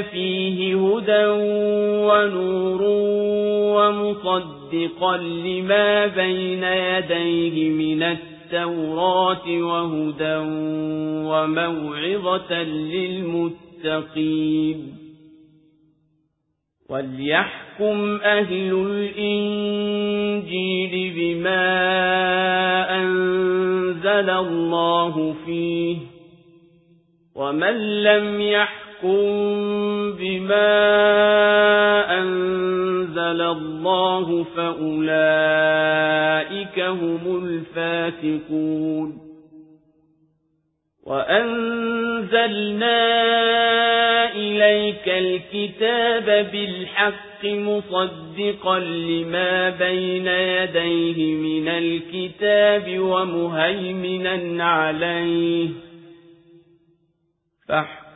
فيه هدى ونور ومصدقا لما بين يديه من التوراة وهدى وموعظة للمتقين. وليحكم أهل الإنجيل بما أنزل الله فيه ومن لم يحكم بما أنزل الله فأولئك هم الفاسقون وأنزلنا إليك الكتاب بالحق مصدقا لما بين يديه من الكتاب ومهيمنا عليه فاحكم